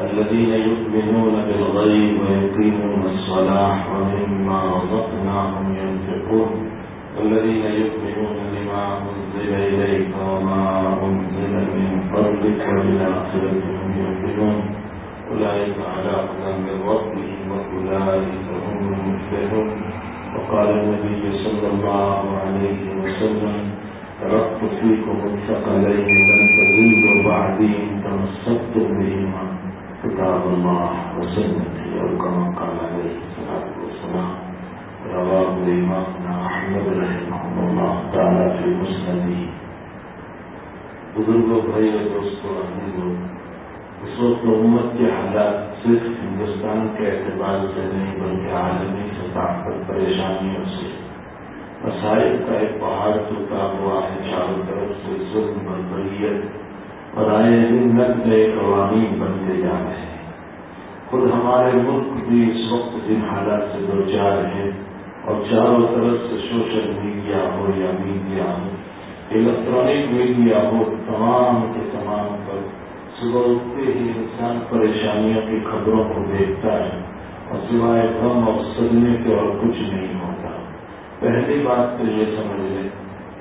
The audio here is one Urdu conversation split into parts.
الذين يؤمنون بالغيب ويقيمون الصلاة ومما رزقناهم ينفقون. والذين يؤمنون بما أنزل إليك وما أنزل من قبلك وبالآخرة هم يؤمنون أولئك على هدى من ربهم وأولئك هم المفلحون. وقال النبي صلى الله عليه وسلم تركت فيكم الثقلين لن تزيدوا بعدي تمسكتم بهما كتاب الله وسنتي أو كما قال عليه الصلاة والسلام. رواه الإمام أحمد رحمه الله تعالى في مسنده. بزرگوں بھائی اور دوستوں عزیزوں اس وقت امت کے حالات صرف ہندوستان کے اعتبار سے نہیں بلکہ عالمی سطح پر پریشانیوں سے مسائل کا ایک پہاڑ چکا ہوا ہے چاروں طرف سے ظلم بربریت اور آئے دن نت نئے قوانین بنتے جا رہے ہیں۔ خود ہمارے ملک بھی اس وقت جن حالات سے دو چار ہیں اور چاروں طرف سے سوشل میڈیا ہو یا میڈیا ہو، الیکٹرانک میڈیا ہو، تمام کے تمام پر صبح اٹھتے ہی انسان پریشانیوں کی خبروں کو دیکھتا ہے اور سوائے غم اور صدمے کے اور کچھ نہیں ہوتا۔ پہلی بات تو یہ سمجھ لیں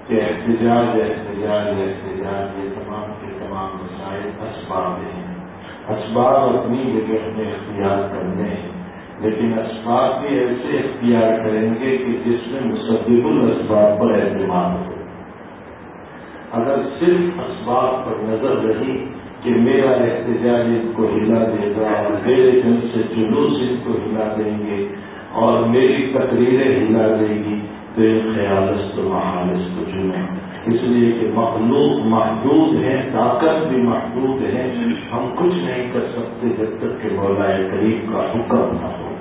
کہ احتجاج احتجاج احتجاج، یہ تمام کے تمام مسائل اسباب ہیں۔ اسباب اپنی جگہ ہمیں اختیار کرنے ہیں۔ لیکن اسباب بھی ایسے اختیار کریں گے کہ جس میں مستقب الاسباب پر اعتماد ہو۔ اگر صرف اسباب پر نظر رہی کہ میرا احتجاج ان کو ہلا دے گا اور میرے دن سے جلوس ان کو ہلا دیں گے اور میری تقریریں ہلا دے گی تو یہ خیالست محالست چنے اس لیے کہ مخلوق محدود ہیں، طاقت بھی محدود ہے۔ ہم کچھ نہیں کر سکتے جب تک کہ مولا قریب کا حکم نہ ہو۔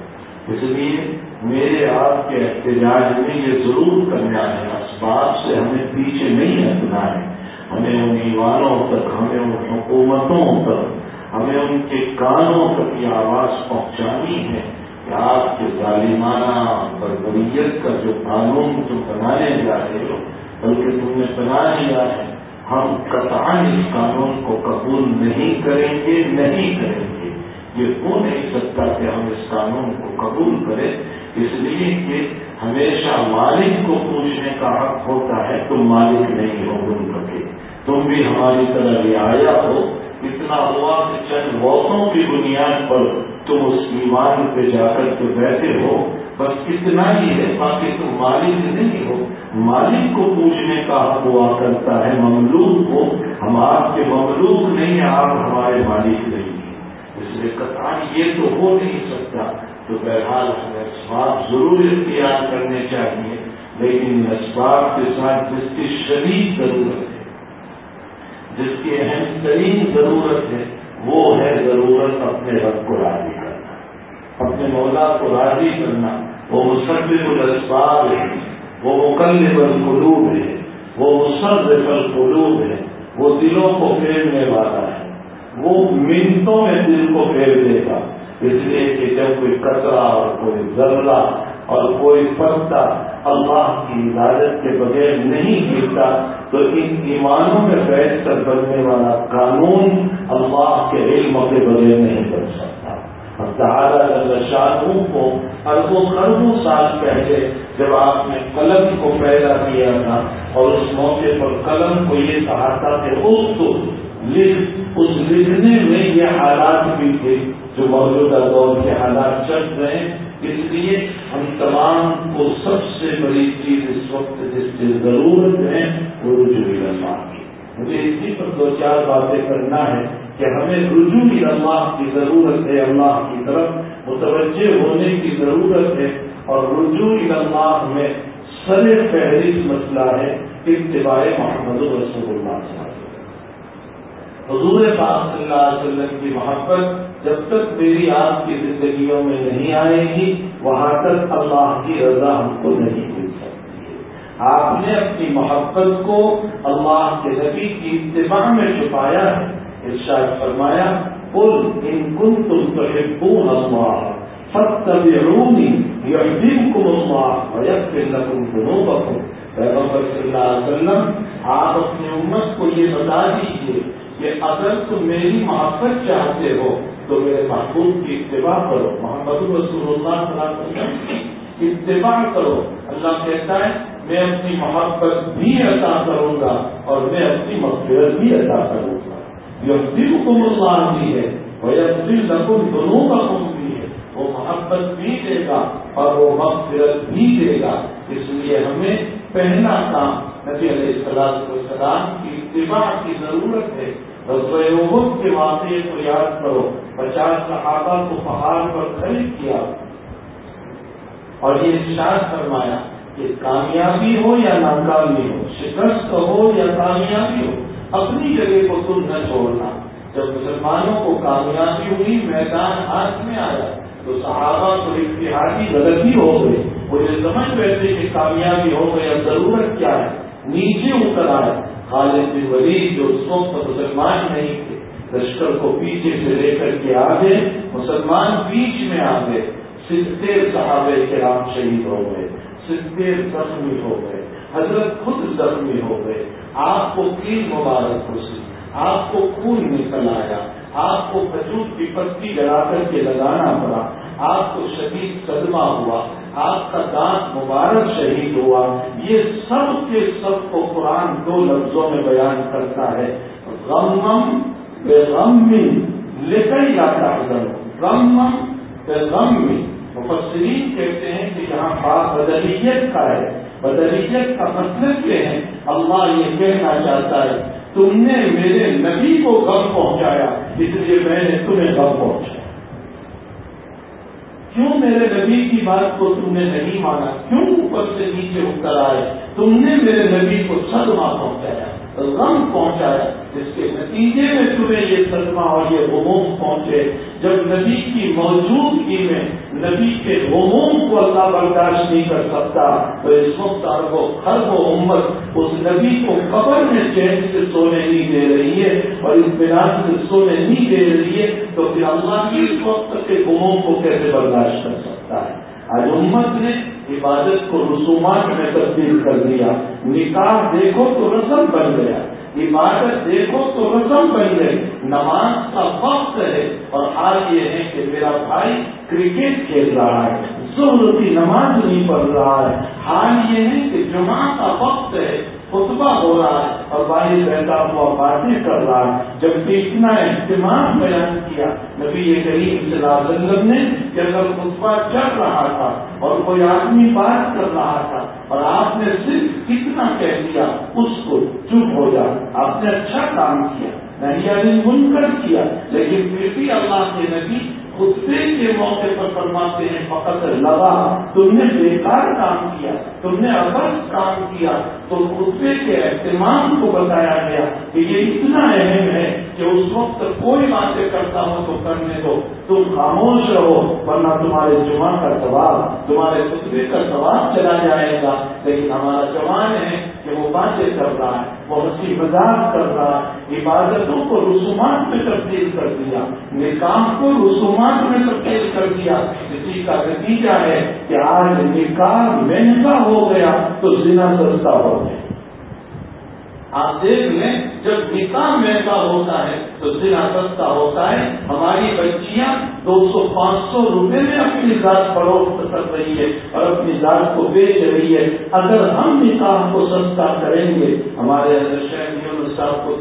اس لیے میرے آپ کے احتجاج میں یہ ضرور کرنا ہے، اسباب سے ہمیں پیچھے نہیں ہٹنا ہے۔ ہمیں ان ایوانوں تک، ہمیں ان حکومتوں تک، ہمیں ان کے کانوں تک یہ آواز پہنچانی ہے کہ آپ کے ظالمانہ بربریت کا جو قانون جو بنانے جا رہے ہو بلکہ تم نے بنا لیا ہے ہم قطعا اس قانون کو قبول نہیں کریں گے، نہیں کریں گے۔ یہ ہو نہیں سکتا کہ ہم اس قانون کو قبول کریں؟ اس لیے کہ ہمیشہ مالک کو پوچھنے کا حق ہوتا ہے، تم مالک نہیں ہو ملک کے تم بھی ہماری طرح رعایا ہو۔ اتنا ہوا کہ چند ووٹوں کی بنیاد پر تم اس ایمان پہ جا کر کے بیٹھے ہو۔ بس اتنا ہی ہے، باقی تم مالک نہیں ہو۔ مالک کو پوچھنے کا حق ہوا کرتا ہے، مملوک کو، ہم آپ کے مملوک نہیں، آپ ہمارے مالک نہیں۔ ہیں اس لیے کتان یہ تو ہو نہیں سکتا۔ تو بہرحال ہمیں اسباب ضرور اختیار کرنے چاہیے، لیکن اسباب کے ساتھ جس کی شدید ضرورت ہے، جس کی اہم ترین ضرورت ہے، وہ ہے ضرورت اپنے رب کو راضی کرنا۔ اپنے مولا کو راضی کرنا، وہ مستقبل الاسباب ہے۔ وہ مقلب القلوب ہے، وہ مصرف القلوب ہے، وہ دلوں کو پھیرنے والا ہے۔ وہ منٹوں میں دل کو پھیر دے گا۔ اس لیے کہ جب کوئی کچرا اور کوئی ذرہ اور کوئی پتا اللہ کی عدالت کے بغیر نہیں گرتا، تو ان ایمانوں میں بیٹھ کر بننے والا قانون اللہ کے علم کے بغیر نہیں بن سکتا۔ تعالیٰ شاہوں کو اربوں خربوں سال پہلے جب آپ نے قلم کو پیدا کیا تھا اور اس موقع پر قلم کو یہ کہا تھا کہ اس کو لکھ، اس لکھنے میں یہ حالات بھی تھے جو موجودہ دور کے حالات چل رہے ہیں۔ اس لیے ہم تمام کو سب سے بڑی چیز اس وقت جس کی ضرورت ہے، وہ رجوع اللہ کی۔ مجھے اسی پر دو چار باتیں کرنا ہے کہ ہمیں رجوع اللہ کی ضرورت ہے، اللہ کی طرف متوجہ ہونے کی ضرورت ہے۔ اور رجوع اللہ میں سر فہرست مسئلہ ہے اتباع محمد رسول اللہ سے حضور پاک صلی اللہ علیہ وسلم کی محبت جب تک میری آپ کی زندگیوں میں نہیں آئے گی، وہاں تک اللہ کی رضا ہم کو نہیں مل سکتی آپ نے اپنی محبت کو اللہ کے نبی کی اتباع میں چھپایا ہے۔ ارشاد فرمایا کل ان کن تم تو اللہ۔ فتبعونی یحببکم اللہ ویغفر لکم ذنوبکم پیغمبر صلی اللہ علیہ وسلم، آپ اپنی امت کو یہ بتا دیجیے کہ اگر تم میری محبت چاہتے ہو تو میرے محبوب کی اتباع کرو۔ محمد رسول اللہ صلی اللہ علیہ وسلم کی اتباع کرو۔ اللہ کہتا ہے، میں اپنی محبت بھی عطا کروں گا اور میں اپنی مغفرت بھی عطا کروں گا۔ یہ دل کم اللہ بھی ہے وہ دل لکم دونوں کا بھی ہے۔ وہ محبت بھی دے گا اور وہ مغفرت بھی دے گا۔ اس لیے ہمیں پہلا کام نبی علیہ السلام السلام کی اتباع کی ضرورت ہے۔ کے واقعے کو یاد کرو۔ پچاس صحابہ کو پہاڑ پر خرید کیا۔ اور یہ اشار فرمایا کہ کامیابی ہو یا ناکامی ہو، شکست ہو یا کامیابی ہو، اپنی جگہ کو تم نہ چھوڑنا۔ جب مسلمانوں کو کامیابی ہوئی، میدان ہاتھ میں آیا۔ تو صحابہ کو اتحادی غلطی ہو گئی وہ یہ سمجھ رہے کہ کامیابی ہو گئی، اب ضرورت کیا ہے؟ نیچے اتر آئے۔ خالد بن ولید جو اس وقت مسلمان نہیں تھے، لشکر کو پیچھے سے لے کر کے آگے مسلمان بیچ میں آ گئے۔ ستر صحابہ کے رام شہید ہو گئے ستر زخمی ہو گئے، حضرت خود زخمی ہو گئے۔ آپ کو تین مبارک خوشی آپ کو خون نکل آیا۔ آپ کو کھجور کی پتی جلا کر کے لگانا پڑا، آپ کو شدید صدمہ ہوا، آپ کا دانت مبارک شہید ہوا۔ یہ سب کے سب کو قرآن دو لفظوں میں بیان کرتا ہے۔ غمم بے غم لے کر ہی آتا غمم بے غم مفسرین کہتے ہیں کہ یہاں بات بدلیت کا ہے۔ بدلیت کا مطلب یہ ہے، اللہ یہ کہنا چاہتا ہے تم نے میرے نبی کو غم پہنچایا، اس لیے میں نے تمہیں غم پہنچایا۔ کیوں میرے نبی کی بات کو تم نے نہیں مانا؟ کیوں اوپر سے نیچے اتر آئے؟ تم نے میرے نبی کو صدمہ پہنچایا، غم پہنچایا، جس کے نتیجے میں تمہیں یہ صدمہ اور یہ غموم پہنچے۔ جب نبی کی موجودگی میں نبی کے غموم کو اللہ برداشت نہیں کر سکتا، تو اس وقت وہ و امت اس نبی کو قبر میں چین سے سونے نہیں دے رہی ہے اور اس بنا سے سونے نہیں دے رہی ہے، تو پھر اللہ کی اس وقت کے غموم کو کیسے برداشت کر سکتا ہے؟ آج امت نے عبادت کو رسومات میں تبدیل کر دیا۔ نکاح دیکھو تو رسم بن گیا۔ عبادت دیکھو تو رسم بن گئی۔ نماز کا وقت ہے اور حال یہ ہے کہ میرا بھائی کرکٹ کھیل رہا ہے۔ ضروری نماز نہیں پڑھ رہا ہے۔ حال یہ ہے کہ جمعہ کا وقت ہے، خطبہ ہو رہا ہے اور باہر رہتا ہوا باتیں کر رہا ہے۔ جب اتنا اہتمام بیان کیا، نبی یہ کریم صلی اللہ علیہ وسلم نے کہ اگر خطبہ چل رہا تھا اور کوئی آدمی بات کر رہا تھا اور آپ نے صرف کتنا کہہ دیا، اس کو چپ ہو جا۔ آپ نے اچھا کام کیا نہیں یعنی منکر کیا، لیکن پھر بھی اللہ کے نبی خطبے کے موقع پر فرماتے ہیں، فقط لگا۔ تم نے بیکار کام کیا، تم نے ابر کام کیا، تو خطبے کے اہتمام کو بتایا گیا کہ یہ اتنا اہم ہے کہ اس وقت کوئی باتیں کرتا ہو تو کرنے دو۔ تم خاموش رہو، ورنہ تمہارے جمعہ کا ثواب، تمہارے خطبے کا ثواب چلا جائے گا۔ لیکن ہمارا جوان ہے کہ وہ باتیں کر رہا ہے، وہ ہنسی مذاق کر رہا ہے، عبادتوں کو رسومات میں تبدیل کر دیا، نکاح کو رسومات میں تبدیل کر دیا۔ اسی کا نتیجہ ہے کہ آج نکاح مہنگا ہو گیا تو زنا سستا ہو گیا۔ آپ دیکھ لیں، جب نکاح مہنگا ہوتا ہے، تو زنا سستا ہوتا ہے۔ ہماری بچیاں دو سو پانچ سو روپے میں اپنی ذات فروخت کر رہی ہے اور اپنی ذات کو بیچ رہی ہے۔ اگر ہم نکاح کو سستا کریں گے، ہمارے اندر صاحب کو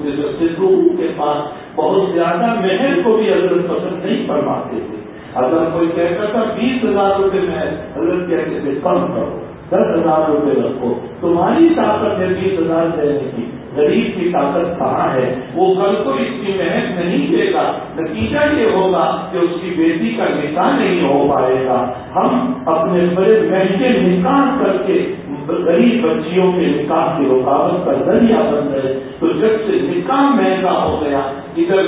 کے پاس بہت زیادہ مہر کو بھی اگر پسند نہیں فرماتے تھے۔ اگر کوئی کہتا تھا، بیس ہزار روپے میں حضرت کہتے تھے، کم کرو، دس ہزار روپے رکھو۔ تمہاری طاقت ہے بیس ہزار دینے کی۔ غریب کی طاقت کہاں ہے؟ وہ کل کو اس کی محنت نہیں دے گا، نتیجہ یہ ہوگا کہ اس کی بیٹی کا نکاح نہیں ہو پائے گا۔ ہم اپنے بڑے مہنگے نکاح کر کے غریب بچیوں کے نکاح کی رکاوٹ کا ذریعہ بن گئے۔ تو جب سے نکاح مہنگا ہو گیا، ادھر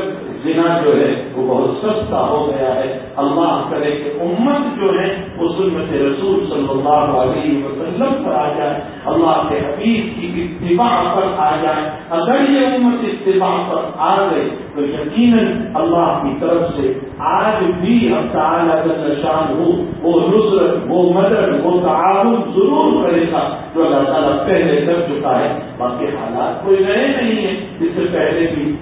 زنا جو ہے وہ بہت سستا ہو گیا ہے۔ اللہ کرے کہ امت جو ہے وہ سنت رسول صلی اللہ علیہ وسلم پر آ جائے۔ اللہ کے حبیب کی اتباع پر آ جائے۔ اگر یہ امت اتباع پر آ گئی تو یقیناً اللہ کی طرف سے آج بھی اب تعالیٰ شان ہو وہ نصرت، وہ مدد، وہ تعاون ضرور کرے گا۔ جو اللہ تعالیٰ پہلے کر چکا ہے، باقی حالات کوئی نئے نہیں ہیں۔ اس سے پہلے بھی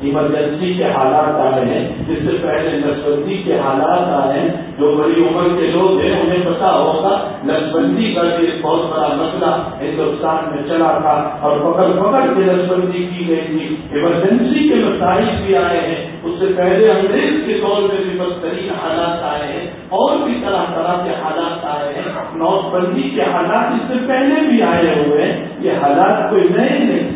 ایمرجنسی کے حالات آئے ہیں، جس سے پہلے نسبندی کے حالات آئے ہیں، جو بڑی عمر کے لوگ ہیں، انہیں پتا ہوگا، نسبندی کا ایک بہت بڑا مسئلہ ہندوستان میں چلا تھا، اور پکڑ پکڑ کے نسبندی کی گئی تھی۔ ایمرجنسی کے مسائل بھی آئے ہیں، اس سے پہلے انگریز کے طور پہ بھی بدترین حالات آئے ہیں، اور بھی طرح طرح کے حالات آئے ہیں۔ نوٹ بندی کے حالات اس سے پہلے بھی آئے ہوئے ہیں، یہ حالات کوئی نئے نہیں۔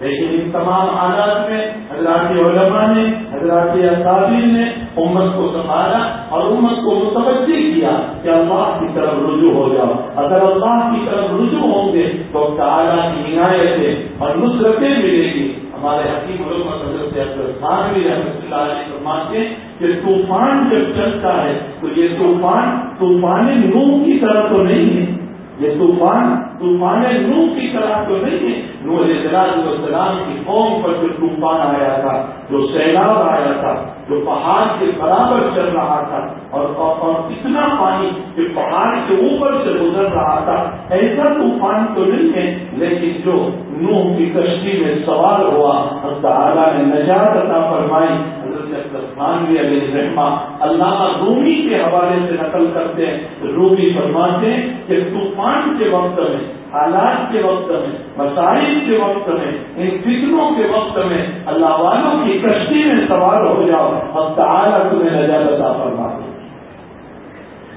لیکن ان تمام حالات میں، حضرات علماء نے، حضرات اکابر نے امت کو سنبھالا اور امت کو متوجہ کیا کہ اللہ کی طرف رجوع ہو جاؤ۔ اگر اللہ کی طرف رجوع ہوں گے، تو تعالیٰ کی عنایتیں اور نصرتیں ملے گی۔ ہمارے حقیق علوم حضرت خان بھی رحمۃ اللہ علیہ فرماتے ہیں کہ طوفان جب چلتا ہے، تو یہ طوفان طوفان نوح کی طرح تو نہیں ہے۔ یہ طوفان طوفان نوح کی طرح تو نہیں ہے. نوح علیہ السلام کی قوم پر جو طوفان آیا تھا، جو سیلاب آیا تھا، جو پہاڑ کے برابر چل رہا تھا، اور اور اتنا پانی کہ پہاڑ کے اوپر سے گزر رہا تھا، ایسا طوفان تو نہیں ہے، لیکن جو نوح کی کشتی میں سوار ہوا اور تعالیٰ نے نجات عطا فرمائی، حضرت علیہ رحمہ علامہ رومی کے حوالے سے نقل کرتے ہیں، رومی فرماتے ہیں کہ طوفان کے وقت میں حالات کے وقت میں، مسائل کے وقت میں، ان فکروں کے وقت میں اللہ والوں کی کشتی میں سوار ہو جاؤ اور تعالیٰ تمہیں نجات عطا فرما دو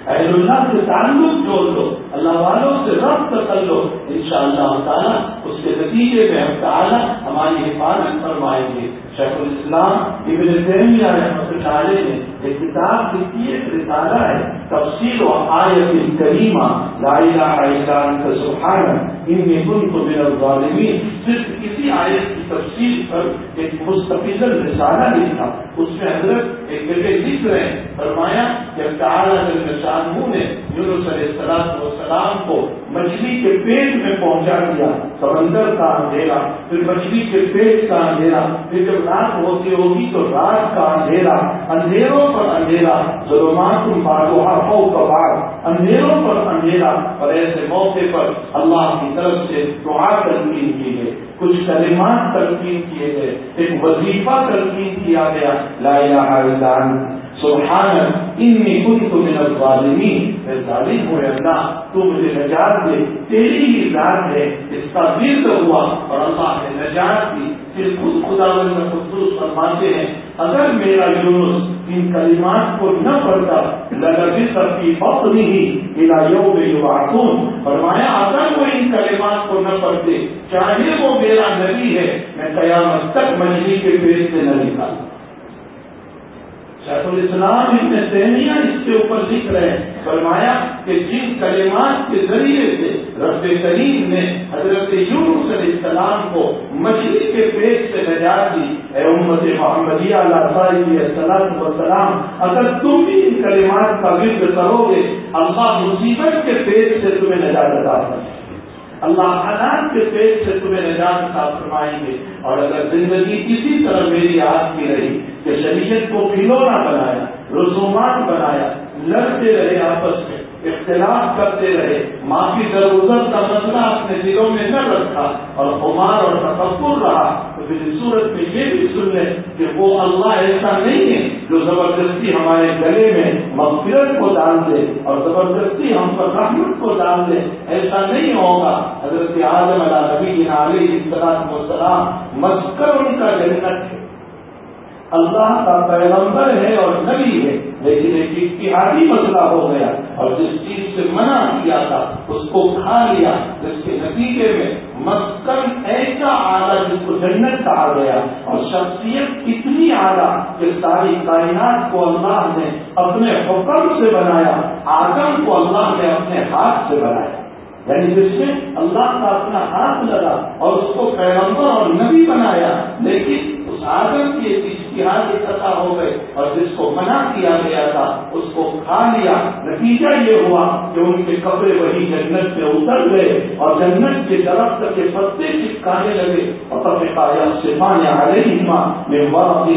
اہل اللہ سے تعلق جوڑ لو اللہ والوں سے ربط کر لو۔ ان شاء اللہ تعالیٰ اس کے نتیجے میں ہم تعالیٰ ہماری حفاظت فرمائیں گے۔ شیخ الاسلام ابن تیمیہ رحمۃ اللہ علیہ نے ایک کتاب لکھی، ایک رسالہ ہے۔ تفصیل و آیت کریمہ، لا الہ الا انت سبحان انی کنت من الظالمین. صرف کسی آیت کی تفصیل پر ایک مستقل رسالہ لکھا۔ اس میں حضرت ایک جگہ لکھ رہے ہیں فرمایا کہ تعالیٰ شاہ نے یونس علیہ السلام والسلام کو مچھلی کے پیٹ میں پہنچا دیا۔ سمندر کا اندھیرا، پھر مچھلی کے پیٹ کا اندھیرا، پھر جب رات ہوتی ہوگی تو رات کا اندھیرا، اندھیروں پر اندھیرا، ظلمات ہو کباب اندھیروں پر اندھیرا اور ایسے موقع پر اللہ کی طرف سے دعا تلقین کی گئی کچھ کلمات تلقین کیے گئے، ایک وظیفہ تلقین کیا گیا۔ لا الہ الا انت سبحان انی کنت من الظالمین۔ میں ظالم ہوئے اللہ، تو مجھے نجات دے، تیری ہی ذات ہے۔ اس کا ورد ہوا اور اللہ نے نجات دی۔ پھر خود خدا میں خصوص فرماتے ہیں اگر میرا یونس ان کلمات کو نہ پڑھتا لگتی سب کی وقت نہیں الا یوم یبعثون۔ فرمایا، اگر وہ ان کلمات کو نہ پڑھتے، چاہے وہ میرا نبی ہے، میں قیامت تک مجھے کے پیٹ سے نہ نکالوں۔ شیخ الاسلام ابن تیمیہ اس کے اوپر لکھ رہے ہیں فرمایا کہ جن کلمات کے ذریعے سے رب کریم نے حضرت یونس علیہ السلام کو مچھلی کے پیٹ سے نجات دی، اے امت محمدیہ اللہ وسلام اگر تم بھی ان کلمات کا ورد کرو گے، اللہ مصیبت کے پیٹ سے تمہیں نجات ادا کر اللہ حالات کے پیٹ سے تمہیں نجات کا فرمائیں گے۔ اور اگر زندگی کسی طرح میری ہاتھ کی رہی کہ شریعت کو کھلونا بنایا، رسومات بنایا لڑتے رہے آپس میں، اختلاف کرتے رہے۔ معافی در کا مسئلہ اپنے دلوں میں نہ رکھا۔ اور عمار اور تکبر رہا۔ تو پھر اس صورت میں یہ بھی سن لیں کہ وہ اللہ ایسا نہیں ہے جو زبردستی ہمارے گلے میں مغفرت کو ڈال دے اور زبردستی ہم پر رحمت کو ڈال دے۔ ایسا نہیں ہوگا۔ حضرت اعظم علیہ نبی علیہ السلام مسکر ان کا جنت ہے۔ اللہ کا پیغمبر ہے اور نبی ہے، لیکن ایک اتحادی مسئلہ ہو گیا اور جس چیز سے منع کیا تھا، اس کو کھا لیا، جس کے نتیجے میں مسکن ایسا آلہ جس کو جنت کہا گیا اور شخصیت اتنی اعلیٰ کہ ساری کائنات کو اللہ نے اپنے حکم سے بنایا، آدم کو اللہ نے اپنے ہاتھ سے بنایا۔ یعنی جس میں اللہ کا اپنا ہاتھ لگا اور اس کو پیغمبر اور نبی بنایا، لیکن اس آدم کی ایک اشتہار اکٹھا ہو گئے اور جس کو منع کیا گیا تھا، اس کو کھا لیا۔ نتیجہ یہ ہوا کہ ان کے کپڑے وہی جنت میں اتر گئے اور جنت کے درخت کے پتے چپکانے لگے۔ اور صفان علیہما میں وقت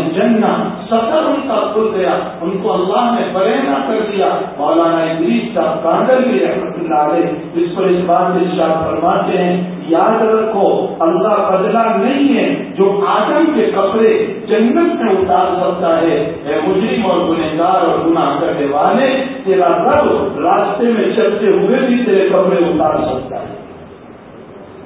سطر ان کا کھل گیا۔ ان کو اللہ نے برینا کر دیا۔ مولانا ادریس کا کانڈل بھی رحمت اللہ علیہ اس پر اس بات سے اشار فرماتے ہیں، یاد رکھو، اللہ بدلا نہیں ہے جو آدم کے کپڑے جنت میں اتار سکتا ہے۔ اے مجرم اور گنہگار اور گناہ کرنے والے، تیرا رب راستے میں چلتے ہوئے بھی تیرے کپڑے اتار سکتا ہے۔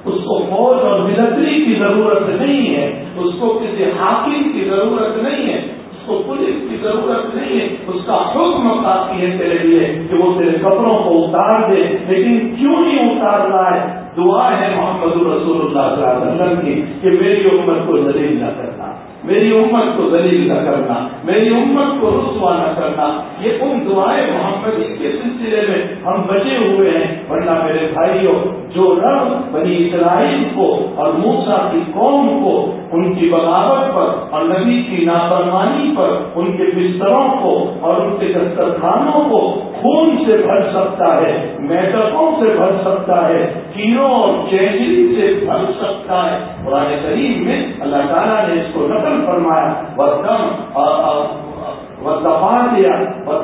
اس کو فوج اور ملٹری کی ضرورت نہیں ہے، اس کو کسی حاکم کی ضرورت نہیں ہے۔ تو پولیس کی ضرورت نہیں ہے؟ اس کا حکم کافی ہے تیرے لیے کہ وہ تیرے کپڑوں کو اتار دے۔ لیکن کیوں نہیں اتار رہا ہے؟ دعا ہے محمد رسول اللہ صلی اللہ علیہ وسلم کی کہ میری امت کو ذلیل نہ کرنا۔ میری امت کو ذلیل نہ کرنا، میری امت کو رسوا نہ کرنا، یہ ان دعائیں محمد کے سلسلے میں ہم بچے ہوئے ہیں۔ ورنہ میرے بھائیوں، جو رب بنی اسرائیل کو اور موسا کی قوم کو ان کی بغاوت پر اور نبی کی نافرمانی پر، ان کے بستروں کو اور ان کے دسترخانوں کو خون سے بھر سکتا ہے میٹکوں سے بھر سکتا ہے کیڑوں اور چینجری سے بھر سکتا ہے۔ قرآن کریم میں اللہ تعالیٰ نے اس کو نقل فرمایا اور دفاع دیا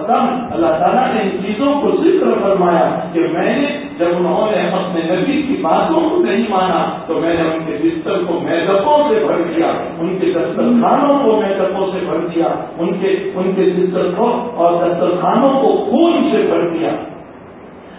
دم اللہ تعالیٰ نے ان چیزوں کو ذکر فرمایا کہ میں نے جب انہوں نے اپنے نبی کی باتوں کو نہیں مانا تو میں نے ان کے بستر کو میدکوں سے بھر دیا، ان کے دسترخانوں کو میدکوں سے بھر دیا، ان کے ان کے دسترخوں اور دسترخانوں کو خون سے بھر دیا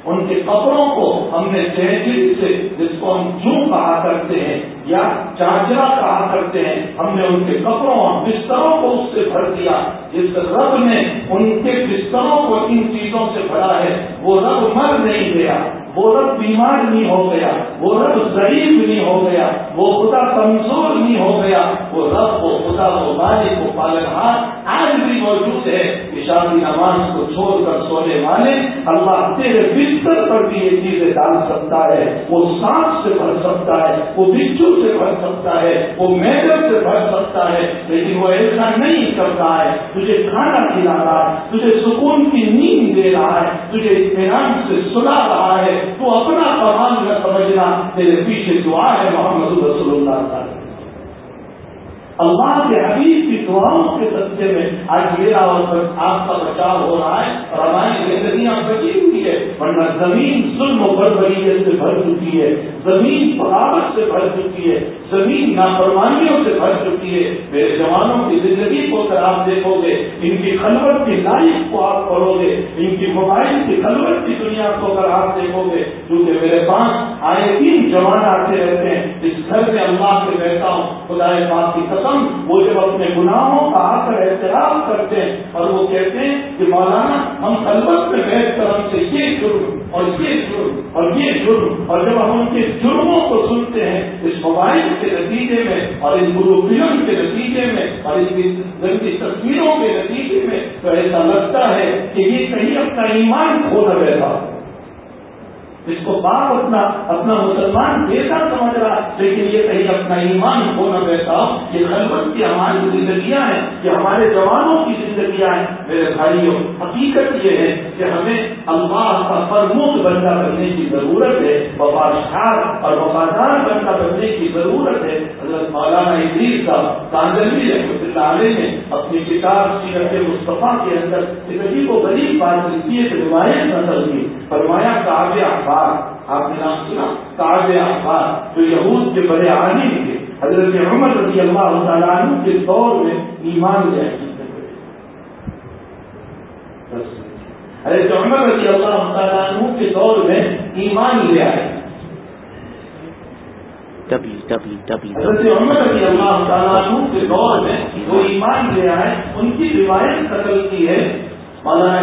ان کے کپڑوں کو ہم نے چینجنگ سے جس کو ہم جوں کہا کرتے ہیں یا چاچرا کہا کرتے ہیں، ہم نے ان کے کپڑوں اور بستروں کو اس سے بھر دیا۔ جس رب نے ان کے بستروں کو ان چیزوں سے بھرا ہے، وہ رب مر نہیں گیا۔ وہ رب بیمار نہیں ہو گیا، وہ رب ضعیف نہیں ہو گیا، وہ خدا کمزور نہیں ہو گیا، وہ رب کو، خدا کو، مالک کو، پالن ہاتھ آج بھی موجود ہے۔ شادی نماز کو چھوڑ کر سونے والے، اللہ تیرے بستر پر بھی یہ چیزیں ڈال سکتا ہے۔ وہ سانس سے بھر سکتا ہے، وہ بچو سے بھر سکتا ہے، وہ میڈر سے بھر سکتا ہے، لیکن وہ ایسا نہیں کرتا ہے۔ تجھے کھانا کھلا رہا ہے، تجھے سکون کی نیند دے رہا ہے، تجھے اطمینان سے سنا رہا ہے تو اپنا کمان نہ سمجھنا تیرے پیچھے دعا ہے محمد رسول اللہ تعالی اللہ کے حبیب کی دعاؤں کے سطح میں آج میرا اور آپ کا بچاؤ ہو رہا ہے، اور ہماری زندگیاں بچی ہوئی ہے ورنہ زمین ظلم و بربریت سے بھر چکی ہے، زمین بغاوت سے بھر چکی ہے۔ زمین نافرمانیوں سے بھر چکی ہے۔ میرے جوانوں کی زندگی کو اگر آپ دیکھو گے، ان کی خلوت کی لائف کو آپ پڑھو گے، ان کی موبائل کی خلوت کی دنیا کو اگر آپ دیکھو گے کیونکہ میرے پاس آئے تین جوان آتے رہتے ہیں اس گھر میں اللہ کے بیٹھا ہوں خدا پاک کی قسم، وہ جب اپنے گناہوں کا آ کر احترام کرتے ہیں اور وہ کہتے ہیں کہ مولانا، ہم خلوت میں بیٹھ کر ہم سے یہ جرم اور یہ جرم اور یہ جرم اور جب ہم ان کے جرموں کو سنتے ہیں، اس موبائل اس کے نتیجے میں اور ان گرو کے نتیجے میں اور اس کی تصویروں کے نتیجے میں تو ایسا لگتا ہے کہ یہ کہیں اپنا ایمان کھو نہ بیٹھا اس کو باپ اپنا اپنا مسلمان بیٹا سمجھ رہا لیکن یہ کہیں اپنا ایمان ہونا بیٹھا یہ خلبت کی ہماری زندگیاں ہیں۔ یہ ہمارے جوانوں کی زندگیاں ہیں۔ میرے بھائیوں، حقیقت یہ ہے کہ ہمیں اللہ کا فرمود بندہ بننے کی ضرورت ہے۔ وفادار اور وفادار بندہ بننے کی ضرورت ہے۔ حضرت مولانا ادریس کا کاندنوی رحمۃ اللہ علیہ نے اپنی کتاب سیرت مصطفیٰ کے اندر زندگی کو غریب بات لکھی ہے روایت نظر کی۔ فرمایا کاغذ اخبار آپ نے نام سنا کاغذ اخبار جو یہود کے بڑے عالم تھے۔ حضرت عمر رضی اللہ تعالیٰ عنہ کے دور میں ایمان لے حضرت عمر رضی اللہ تعالیٰ عنہ کے دور میں ایمان لے آئے ایمان لے آئے ان کی روایت قتل کی ہے۔ مولانا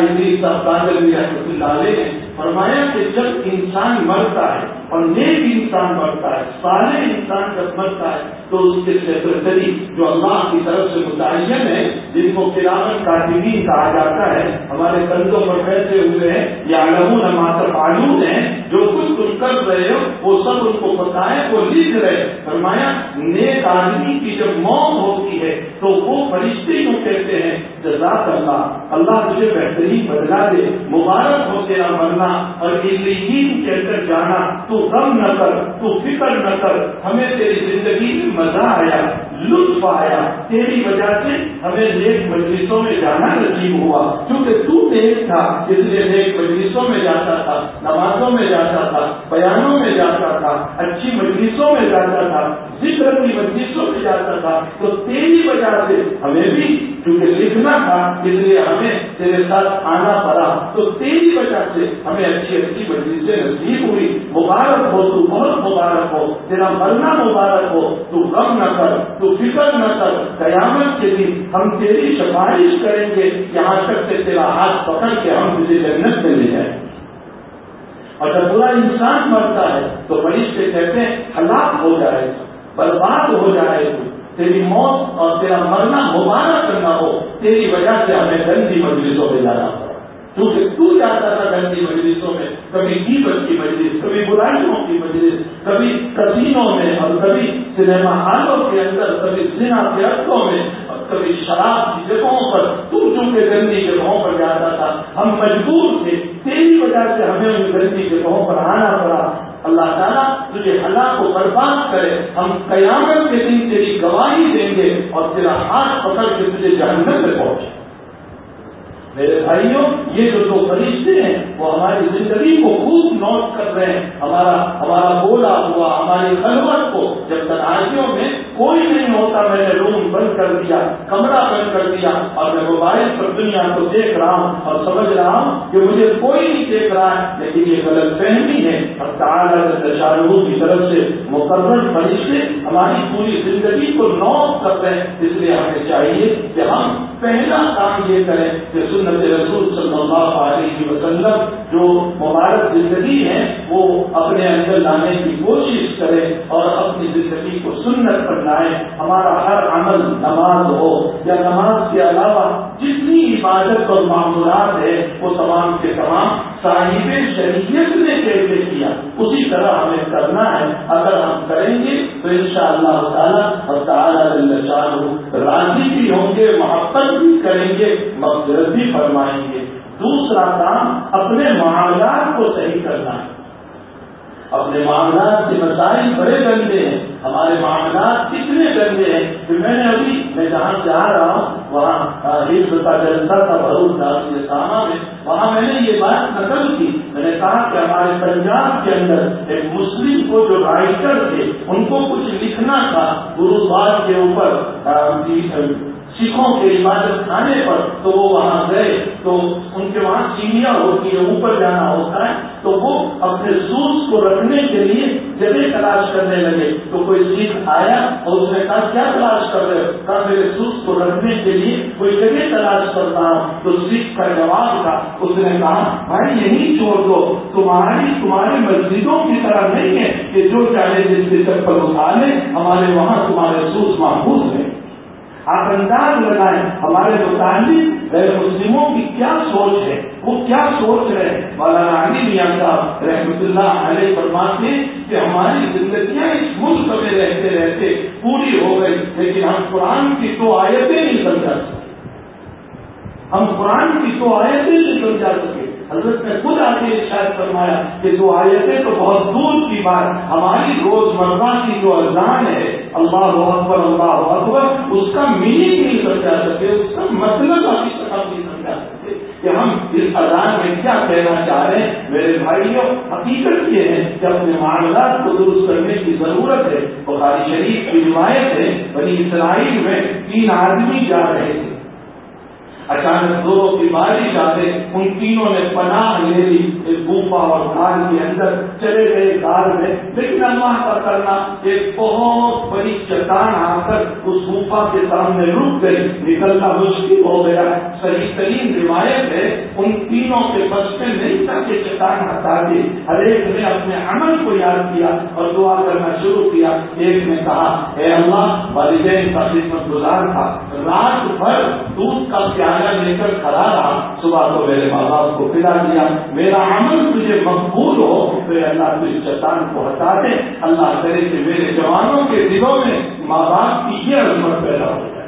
صاحب رحمۃ اللہ علیہ نے فرمایا کہ جب انسان مرتا ہے اور نیک انسان مرتا ہے سارے انسان جب مرتا ہے، تو اس کے سیکرٹری جو اللہ کی طرف سے متعین ہے، جن کو کرامت کاتبین کہا جاتا ہے، ہمارے کندھوں پر بیٹھے ہوئے ہیں یا لہو نماز معلوم ہیں، جو کچھ تم کر رہے ہو، وہ سب ان کو پتا ہے وہ لکھ رہے فرمایا، نیک آدمی کی جب موت ہوتی ہے، تو وہ فرشتے کو کہتے ہیں، جزاک اللہ اللہ تجھے بہترین بدلا دے، مبارک ہو تیرا مرنا اور کے اندر جانا، تو غم نہ کر تو فکر نہ کر ہمیں تیری زندگی میں مزہ آیا۔ لطف آیا۔ تیری وجہ سے ہمیں نیک مجلسوں میں جانا نصیب ہوا۔ کیونکہ تو نیک تھا اس لیے نیک مجلسوں میں جاتا تھا، نمازوں میں جاتا تھا، بیانوں میں جاتا تھا، اچھی مجلسوں میں جاتا تھا، ذکر کی مجلسوں میں جاتا تھا، تو تیری وجہ سے ہمیں بھی، کیونکہ لکھنا تھا، اس لیے ہمیں تیرے ساتھ آنا پڑا۔ تو تیری وجہ سے ہمیں اچھی اچھی مجلس سے نصیب ہوئی۔ مبارک ہو، تو بہت مبارک ہو، تیرا مرنا مبارک ہو، تو غم نہ کر، تو فکر نہ کر، قیامت کے دن ہم تیری سفارش کریں گے یہاں تک کہ تیرا ہاتھ پکڑ کے ہم تجھے جنت میں لے جائیں۔ اور جب برا انسان مرتا ہے تو فرشتے کہتے ہیں، ہلاک ہو جائے برباد ہو جائے تیری موت اور تیرا مرنا مبارک کرنا ہو، تیری وجہ سے ہمیں گندی مجلسوں میں تو جاتا تھا گندی مجلسوں میں، کبھی گیبت کی مجلس، کبھی برائیوں کی مجلس، کبھی کسینوں میں، اور کبھی سنیما ہالوں کے اندر، کبھی سنا کے میں، اور کبھی شراب کی جگہوں پر۔ تو چونکہ گندی جگہوں پر جاتا تھا ہم مجبور تھے، تیری وجہ سے ہمیں ان گندی جگہوں پر آنا پڑا۔ اللہ تعالیٰ تجھے اللہ کو برباد کرے۔ ہم قیامت کے دن تیری گواہی دیں گے اور تیرا ہاتھ پکڑ کے تجھے جہنم میں پہنچے۔ میرے بھائیوں، یہ جو دو فرشتے ہیں، وہ ہماری زندگی کو خوب نوٹ کر رہے ہیں۔ ہمارا ہمارا بولا ہوا، ہماری خلوت کو جب تنازیوں میں کوئی نہیں ہوتا، میں نے روم بند کر دیا، کمرہ بند کر دیا اور میں موبائل پر دنیا کو دیکھ رہا ہوں اور سمجھ رہا ہوں کہ مجھے کوئی نہیں دیکھ رہا ہے، لیکن یہ غلط فہمی ہے۔ اور تعالیٰ کی طرف سے مقرر فرشتے ہماری پوری زندگی کو نوٹ کر ہیں۔ اس لیے ہمیں چاہیے کہ ہم پہلا کام یہ کریں کہ سنت رسول صلی اللہ علیہ وسلم جو مبارک زندگی ہے، وہ اپنے اندر لانے کی کوشش کرے اور اپنی زندگی کو سن سنت پر لائے ہمارا ہر عمل نماز ہو یا نماز کے علاوہ جتنی عبادت اور معمولات ہے وہ تمام کے تمام صاحب شریعت نے کیسے کیا۔ اسی طرح ہمیں کرنا ہے۔ اگر ہم کریں گے تو ان شاء اللہ تعالیٰ اور تعالیٰ راضی بھی ہوں گے، محبت بھی کریں گے مقصد بھی فرمائیں گے۔ دوسرا کام اپنے معاملات کو صحیح کرنا ہے۔ اپنے معاملات کے مسائل بڑے گندے ہیں۔ ہمارے معاملات کتنے گندے ہیں۔ کہ میں نے ابھی میں جہاں سے آ رہا ہوں، وہاں حزب کا جلسہ تھا بہت ساما میں۔ وہاں میں نے یہ بات نقل کی۔ میں نے کہا کہ ہمارے پنجاب کے اندر ایک مسلم کو جو رائٹر تھے، ان کو کچھ لکھنا تھا گرودوار کے اوپر سکھوں کے عبادت خانے پر تو وہ وہاں گئے، تو ان کے وہاں سیڑھیاں ہوتی ہیں، اوپر جانا ہوتا ہے، تو وہ اپنے سوز کو رکھنے کے لیے جگہ تلاش کرنے لگے۔ تو کوئی سکھ آیا اور اس نے کہا، کیا تلاش کر رہے کہا، میرے سوز کو رکھنے کے لیے کوئی جگہ تلاش کرتا ہوں. تو سکھ کا جواب تھا۔ اس نے کہا، بھائی، یہی چھوڑ دو۔ تمہاری تمہاری مسجدوں کی طرح نہیں ہے کہ جو چاہے جس کے چپل اٹھا لیں ہمارے وہاں تمہارے سوز محفوظ ہیں۔ آپ انداز لگائیں۔ ہمارے متعلق غیر مسلموں کی کیا سوچ ہے؟ وہ کیا سوچ رہے ہیں؟ مولانا علی میاں صاحب رحمۃ اللہ علیہ فرماتے کہ ہماری زندگیاں اس ملک میں رہتے رہتے پوری ہو گئی، لیکن ہم قرآن کی تو آیتیں نہیں سمجھا سکتے ہم قرآن کی تو آیتیں نہیں سمجھا سکے۔ حضرت نے خود آ کے شاید فرمایا کہ جو آیتیں تو بہت دور کی بات، ہماری روزمرہ کی جو اذان ہے اللہ اکبر اللہ اکبر، اس کا میننگ نہیں سمجھا سکتے، اس کا مطلب ابھی اس طرح نہیں سمجھا سکتے کہ ہم اس اذان میں کیا کہنا چاہ رہے ہیں۔ میرے بھائیوں، حقیقت یہ ہے کہ اپنے معاملات کو درست کرنے کی ضرورت ہے۔ بخاری شریف کی روایت ہے، بنی اسرائیل میں تین آدمی جا رہے تھے۔ اچانک دو کی بارش آتے ان تینوں نے پناہ لے لی گوفا اور کار کے اندر چلے گئے کار میں۔ لیکن اللہ کا کرنا ایک بہت بڑی چٹان آ کر، اس گوفا کے سامنے رک گئی۔ نکلنا مشکل ہو گیا۔ صحیح ترین روایت ہے، ان تینوں کے بس نہیں تھا کہ چٹان ہٹا دی۔ ہر ایک نے اپنے عمل کو یاد کیا اور دعا کرنا شروع کیا۔ ایک نے کہا، اے اللہ، والدین کا خدمت گزار تھا۔ رات بھر دودھ کا پیار لے کر کھڑا رہا، صبح تو میرے ماں باپ کو پلا دیا، میرا عمل تجھے مقبول ہو تو اللہ تو اس چٹان کو ہٹا دے۔ اللہ کرے کہ میرے جوانوں کے دلوں میں ماں باپ کی یہ عظمت پیدا ہو جائے۔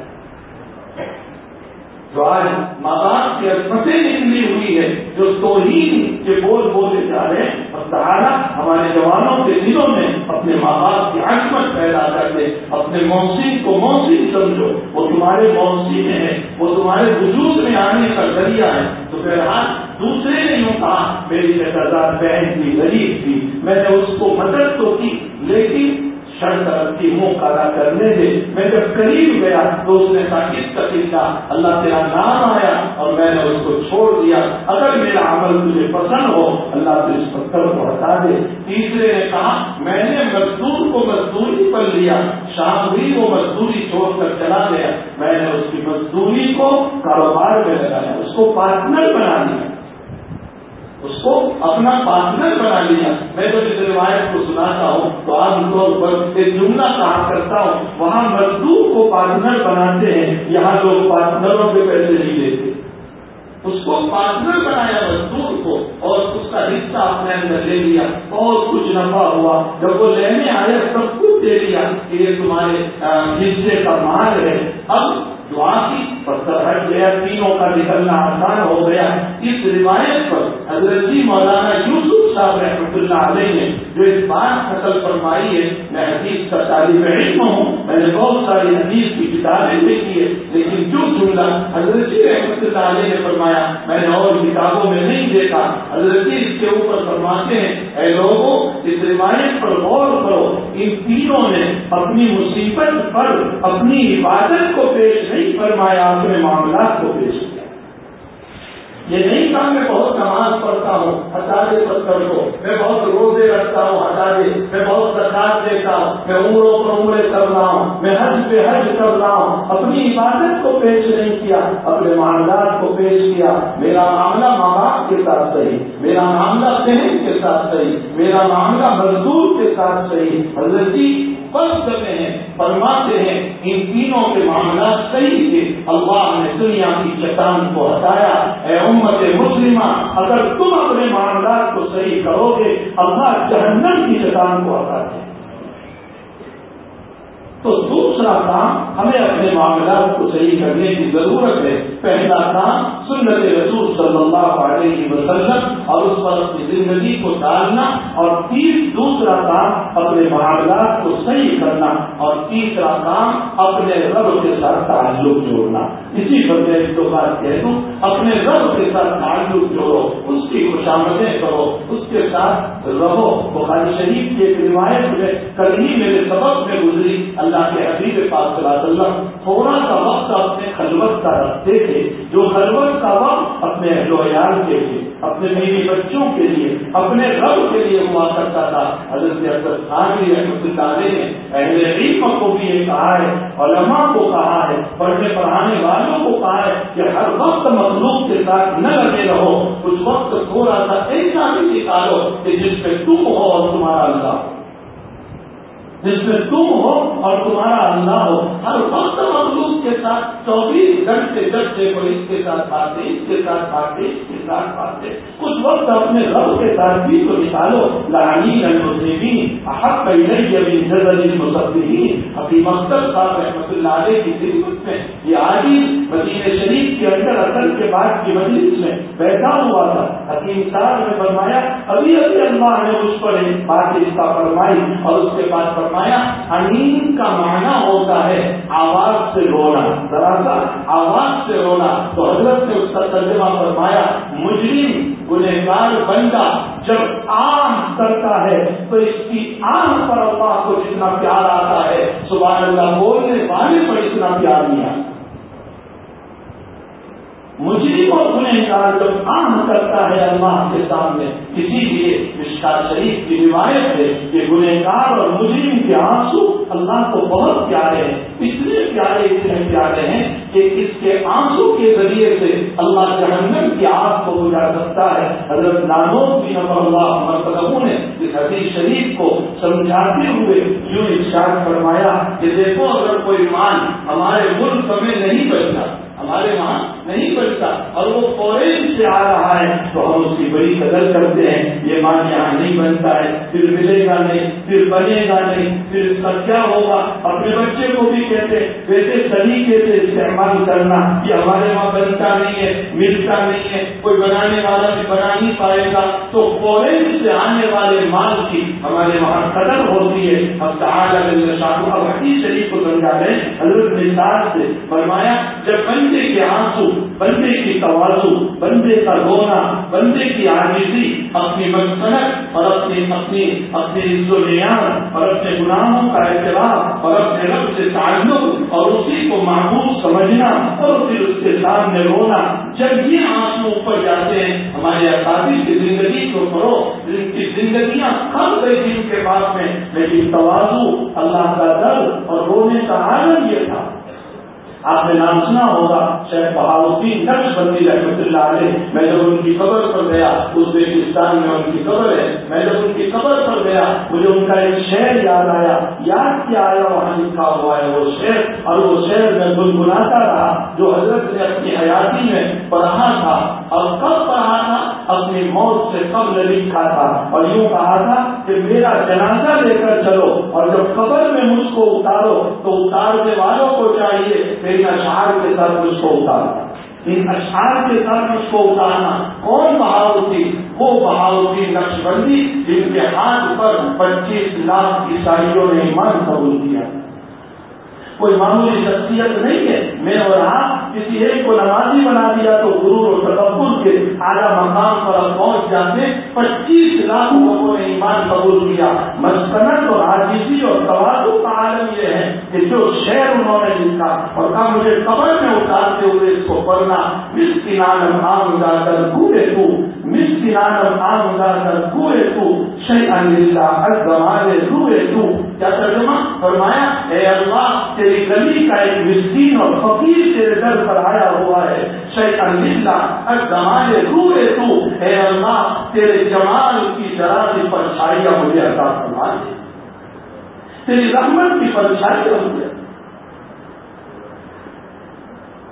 جو آج ماں باپ کی عظمتیں نکلی ہوئی ہے جو توہین کے بول بولے جا رہے ہیں۔ اور سہارا ہمارے جوانوں کے دلوں میں اپنے ماں باپ کی عظمت پیدا کر دے۔ اپنے موسم کو موسم سمجھو۔ وہ تمہارے موسم میں ہے، وہ تمہارے وجود میں آنے کا ذریعہ ہے۔ تو بہرحال دوسرے نے یوں کہا، میری نظر بہن تھی غریب تھی۔ میں نے اس کو مدد تو کی، لیکن طرف کی منہ کالا کرنے دے میں جب قریب گیا تو اس نے کہا اللہ تیرا نام آیا اور میں نے اس کو چھوڑ دیا۔ اگر میرا عمل تجھے پسند ہو، اللہ تو اس پتھر کو ہٹا دے۔ تیسرے نے کہا، میں نے مزدور کو مزدوری پر لیا شام ہوئی وہ مزدوری چھوڑ کر چلا گیا۔ میں نے اس کی مزدوری کو کاروبار میں لگایا، اس کو پارٹنر بنا لیا۔ اس کو اپنا پارٹنر بنا لیا میں تو جس روایت کو سناتا ہوں، تو عام طور پر ایک جملہ کہا کرتا ہوں۔ وہاں مزدور کو پارٹنر بناتے ہیں، یہاں لوگ پارٹنروں کے پیسے نہیں دیتے۔ اس کو پارٹنر بنایا مزدور کو اور اس کا حصہ اپنے اندر لے لیا۔ بہت کچھ نفع ہوا۔ جب وہ لینے آیا سب کچھ دے لیا کہ یہ تمہارے حصے کا مال ہے۔ اب دعا کی پتھر ہٹ گیا، تینوں کا نکلنا آسان ہو گیا۔ اس روایت پر حضرت جی مولانا یوسف صاحب رحمۃ اللہ علیہ نے جو اس بات فصل فرمائی ہے، میں حدیث کا طالب علم ہوں، میں نے بہت ساری حدیث کی کتابیں دیکھی ہے لیکن جو جملہ حضرت جی رحمۃ اللہ علیہ نے فرمایا، میں نے اور کتابوں میں نہیں دیکھا۔ حضرت جی اس کے اوپر فرماتے ہیں، اے لوگوں اس روایت پر غور کرو، ان تینوں نے اپنی مصیبت پر اپنی عبادت کو پیش نہیں فرمایا، اپنے معاملات کو پیش کیا یہ نہیں کہا میں بہت نماز پڑھتا ہوں ہٹا دے پتھر کو۔ میں بہت روزے رکھتا ہوں ہٹا دے میں بہت زکات دیتا ہوں، میں عمروں پر عمرے کر رہا ہوں، میں حج پہ حج کر رہا ہوں۔ اپنی عبادت کو پیش نہیں کیا، اپنے معاملات کو پیش کیا۔ میرا معاملہ ماں باپ کے ساتھ صحیح، میرا معاملہ بہن کے ساتھ صحیح، میرا معاملہ مزدور کے ساتھ صحیح۔ حضرت جی کرتے ہیں، فرماتے ہیں، ان تینوں کے معاملات صحیح تھے۔ اللہ نے دنیا کی چٹان کو ہٹایا۔ اے امت مسلمہ، اگر تم اپنے معاملات کو صحیح کرو گے، اللہ جہنم کی چٹان کو ہٹا دے تو دوسرا کام ہمیں اپنے معاملات کو صحیح کرنے کی ضرورت ہے۔ پہلا کام سنت رسول صلی اللہ علیہ وسلم اور اس پر اپنی زندگی کو ڈالنا اور تیس دوسرا کام اپنے معاملات کو صحیح کرنا اور تیسرا کام اپنے رب کے ساتھ تعلق جوڑنا۔ اسی پر میں بات کہہ دوں، اپنے رب کے ساتھ تعلق جوڑو، اس کی خوشامدیں کرو، اس کے ساتھ رہو۔ بخاری شریف کی ایک روایت میں کل ہی میرے سبق میں گزری، اللہ اللہ کے حبیب پاک صلی اللہ علیہ وسلم تھوڑا سا وقت اپنے خلوت کا رکھتے تھے جو خلوت کا وقت اپنے اہل عیال کے لیے، اپنے بیوی بچوں کے لیے، اپنے رب کے لیے ہوا کرتا تھا۔ حضرت خان رحمت اللہ نے اہل علم کو بھی یہ کہا ہے، علماء کو کہا ہے، پڑھنے پڑھانے والوں کو کہا ہے کہ ہر وقت مخلوق کے ساتھ نہ لگے رہو۔ اس وقت تھوڑا سا ایسا بھی نکالو کہ جس پہ تم ہو اور تمہارا اللہ ہو۔ جس میں تم ہو اور تمہارا اللہ ہو۔ ہر وقت مخلوق کے ساتھ چوبیس گھنٹے جب سے اس کے ساتھ باتیں، اس کے ساتھ باتیں، اس کے ساتھ باتیں۔ کچھ وقت اپنے رب کے ساتھ بھی تو نکالو۔ لانی المسلمین حق ابھی المصفین حکیم اختر صاحب رحمۃ اللہ علیہ کی خدمت میں یہ آگی مدین شریف کے اندر اصل کے بعد کی مجلس میں بیٹھا ہوا تھا۔ حکیم صاحب نے فرمایا، ابھی ابھی اللہ نے اس پر ایک بات اس کا فرمائی اور اس کے بعد فرمایا فرمایا کا معنی ہوتا ہے آواز سے رونا۔ دراصل سا آواز سے رونا۔ تو حضرت نے اس کا ترجمہ فرمایا، مجرم، گنہگار بندہ جب آم کرتا ہے، تو اس کی آم پر اللہ کو جتنا پیار آتا ہے، سبحان اللہ، بولنے والے پر اتنا پیار نہیں آتا۔ مجرم اور گنہگار جب ہاں عام کرتا ہے اللہ کے سامنے اسی لیے مشکا شریف کی روایت ہے کہ گنہگار اور مجرم کے آنسو اللہ کو بہت پیارے ہیں اس پیارے، اتنے پیارے ہیں کہ اس کے آنسو کے ذریعے سے اللہ جہنم کی آگ کو بجا سکتا ہے۔ حضرت نانو کی نمبر اللہ مرتبہ نے اس حدیث شریف کو سمجھاتے ہوئے یوں ارشاد فرمایا کہ دیکھو اگر کوئی مان ہمارے ملک میں نہیں بچتا، ہمارے وہاں نہیں بچتا اور وہ فورین سے آ رہا ہے، تو ہم اس کی بڑی قدر کرتے ہیں، یہ مان یہاں نہیں بنتا ہے۔ پھر ملے گا نہیں، پھر بنے گا نہیں، پھر اس کا کیا ہوگا؟ اپنے بچے کو بھی کہتے ویسے طریقے سے استعمال کرنا یہ ہمارے وہاں بنتا نہیں ہے، ملتا نہیں ہے، کوئی بنانے والا بھی بنا نہیں پائے گا۔ تو فورین سے آنے والے مال کی ہمارے وہاں قدر ہوتی ہے۔ اب شاہ اب حقیق شریف کو سمجھا رہے حضرت مثال سے فرمایا، جب بندے کے آنسو بندے کی توازو بندے کا رونا، بندے کی آگیزی اپنی مسکنت اور اپنی اپنی اپنی اور اپنے گناہوں کا اعتراف اور اپنے رب سے تعلق اور اسی کو محبوب سمجھنا اور پھر اس کے سامنے رونا۔ جب یہ آنسو اوپر جاتے ہیں، ہمارے اکادی کی زندگی کو کرو جن کی زندگیاں کم گئی تھی ان کے پاس میں، لیکن توازو اللہ کا درد اور رونے کا عالم یہ تھا۔ آپ نے نام سنا ہوگا شاید بہاؤدین نقش بندی رحمت اللہ علیہ، میں جب ان کی قبر پر گیا ازبیکستان میں ان کی قبر ہے، میں جب ان کی قبر پر گیا، مجھے ان کا ایک شہر یاد آیا، یاد کیا آیا، وہاں لکھا ہوا ہے وہ شہر اور وہ شہر میں گنگناتا رہا، جو حضرت نے اپنی حیاتی میں پڑھا تھا، اور کب پڑھا تھا؟ اپنی موت سے قبل لکھا تھا۔ اور یوں کہا تھا کہ میرا جنازہ لے کر چلو، اور جب قبر میں مجھ کو اتارو، تو اتارنے والوں کو چاہیے ان اشعار کے ساتھ اس کو اتارنا ان اشعار کے ساتھ اس کو اتارنا کون بہاؤتی وہ بہاؤتی نقش بندی جن کے ہاتھ پر پچیس لاکھ عیسائیوں نے ایمان قبول کیا۔ کوئی معمولی شخصیت نہیں ہے۔ میں اور آپ کسی ایک کو نمازی بنا دیا تو غرور اور تدبر کے اعلیٰ مقام پر پہنچ جاتے پچیس لاکھ لوگوں نے ایمان قبول کیا۔ مسکنت اور آجیزی اور توازو کا عالم یہ ہے کہ جو شہر انہوں نے لکھا اور کہا مجھے قبر میں اتارتے ہوئے اس کو پڑھنا مس کی نان عام ادا کر پورے تو مس کی نان عام ادا کر پورے تو کیا ترجمہ؟ فرمایا، اے اللہ، تیری گلی کا ایک مسکین اور فقیر تیرے در پر آیا ہوا ہے۔ شیطان اللہ ہر زمانے روئے تو۔ اے اللہ، تیرے جمال کی ذرا سی پرچھائیاں مجھے عطا فرما دے۔ تیری رحمت کی پرچھائیاں مجھے۔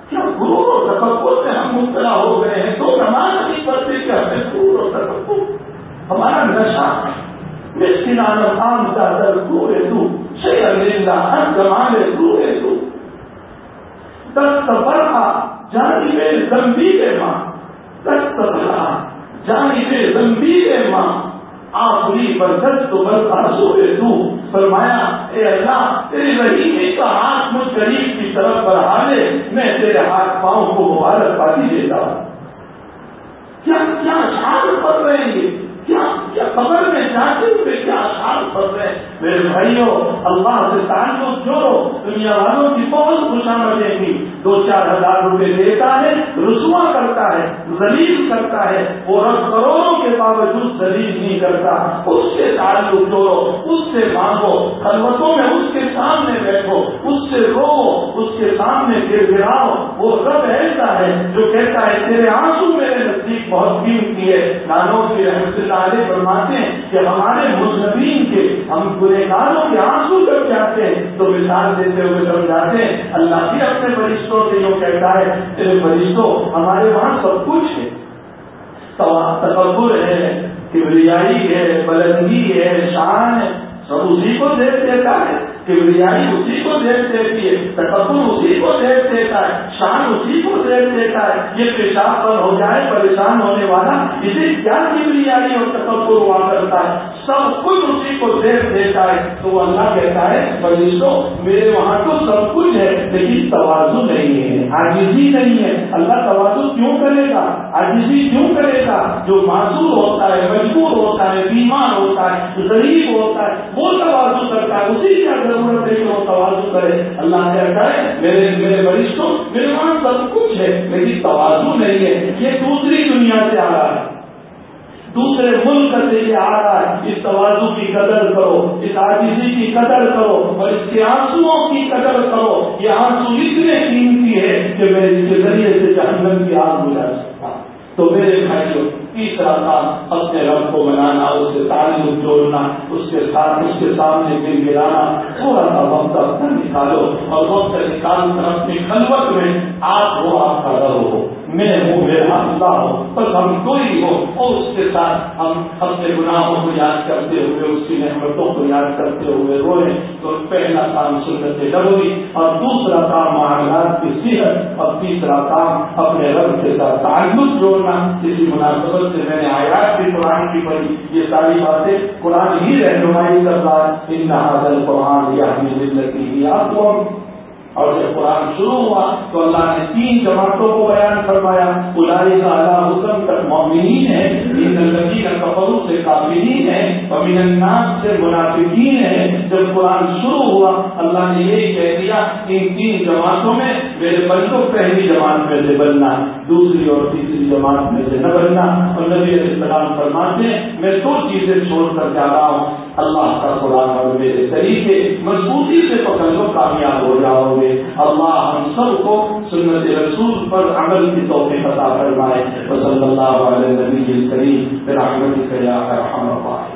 کیا اور تفکر سے ہم مبتلا ہو گئے ہیں؟ تو نماز نہیں پڑھتے کہ ہمیں غرور اور تفکر۔ ہمارا نشہ مسکینان عام کا در پورے تو ہر زمانے پورے تو۔ دست برقا جانی میں گمبھیر ماں۔ دست برقا جانی میں گمبھیر ماں۔ آخری پر دست برقا سوئے تو۔ فرمایا، اے اللہ، تیری رحیمی کا ہاتھ مجھ غریب کی طرف بڑھا لے۔ میں تیرے ہاتھ پاؤں کو مبارک بازی دیتا ہوں۔ کیا کیا شان پڑ رہے ہیں کیا کیا خبر میں جاتے ہوئے کیا آسان پڑ رہے میرے بھائیوں، اللہ سے تعلق جوڑو دنیا والوں کی بہت خوشامدیں کی دو چار ہزار روپے دیتا ہے، رسوا کرتا ہے زلیل کرتا ہے وہ رب کروڑوں کے باوجود زلیل نہیں کرتا۔ اس سے تعلق جوڑو، اس سے مانگو، خلوتوں میں اس کے سامنے بیٹھو، اس سے رو، اس کے سامنے گر گراؤ وہ رب ایسا ہے جو کہتا ہے، تیرے آنسو میرے نزدیک بہت قیمتی ہے۔ نانوں کی رحمت اللہ علیہ فرماتے ہیں کہ ہمارے مذہبین کے ہم گنہگاروں کے آنسو جب جاتے ہیں تو مثال دیتے ہوئے سمجھاتے ہیں۔ اللہ بھی اپنے فرشتوں سے یوں کہتا ہے، تیرے فرشتوں، ہمارے وہاں سب کچھ ہے۔ تکبر ہے، کبریائی ہے، بلندی ہے، شان ہے، سب اسی کو دیکھ دیتا ہے۔ کبریائی اسی کو دیکھ دیتی ہے تکبر اسی کو دیکھ دیتا ہے، شان اسی کو دیکھ دیتا ہے۔ یہ پیشاب پر ہو جائے، پریشان ہونے والا، اسے کیا کبریائی اور تکبر ہوا کرتا ہے؟ سب کچھ اسی کو دیکھ دیتا ہے۔ تو وہ اللہ کہتا ہے فرشتوں میرے وہاں تو سب کچھ ہے، لیکن توازو نہیں ہے۔ آجزی نہیں ہے۔ اللہ توازو کیوں کرے گا؟ آجزی کیوں کرے گا؟ جو معذور ہوتا ہے، مجبور ہوتا ہے، بیمار ہوتا ہے، غریب ہوتا ہے، وہ توازو کرتا ہے۔ اسی کیا ضرورت ہے کہ وہ توازو کرے، اللہ کہتا ہے میرے میرے فرشتوں، میرے وہاں سب کچھ ہے لیکن توازو نہیں ہے، یہ دوسری دنیا سے آ رہا ہے۔ دوسرے ملک سے یہ آ رہا ہے، اس توازو کی قدر کرو، اس آجزی کی قدر کرو اور اس کے آنسو کی قدر کرو۔ یہ آنسو اتنے قیمتی ہے کہ میں اس کے ذریعے سے جہنم کی آگ بجا سکتا تو میرے بھائیوں تیسرا کام اپنے رب کو منانا، اس سے تعلق جوڑنا، اس کے ساتھ اس کے سامنے دل گرانا تھوڑا سا وقت اپنا نکالو۔ اور وقت نکال کر اپنی خلوت میں آپ ہو آپ کا رب ہو۔ میں ہوں اللہ ہو بس ہم کوئی ہو اور اس کے ساتھ ہم اپنے گناہوں کو یاد کرتے ہوئے، اس کی نعمتوں کو یاد کرتے ہوئے روئے۔ تو پہلا کام سنت ڈبوی اور دوسرا کام معاملات کی صحت، اور تیسرا کام اپنے رب کے ساتھ تعلق جوڑنا۔ کسی مناسبت سے میں نے آیات بھی قرآن کی پڑھی۔ یہ ساری باتیں قرآن ہی رہنمائی کر رہا ہے۔ ان نہ قرآن یا زندگی آپ کو اور جب قرآن شروع ہوا تو اللہ نے تین جماعتوں کو بیان فرمایا بلائی کا اللہ حکم تک مومنین ہے ان لذیذ کپروں سے کافرین ہے امین الناس سے منافقین ہے جب قرآن شروع ہوا، اللہ نے یہی کہہ دیا، ان تین جماعتوں میں میرے بندوں پہلی جماعت میں سے بننا، دوسری اور تیسری جماعت میں سے نہ بننا۔ اور نبی علیہ السلام فرماتے ہیں، میں دو چیزیں چھوڑ کر جا رہا ہوں اللہ کا قرآن اور کے طریقے مضبوطی سے پکڑ لو کامیاب ہو جاؤ گے۔ اللہ ہم سب کو سنت رسول پر عمل کی توفیق عطا فرمائے۔ وصلی اللہ علیہ نبی کریم رحمت کا کیا رحم پائے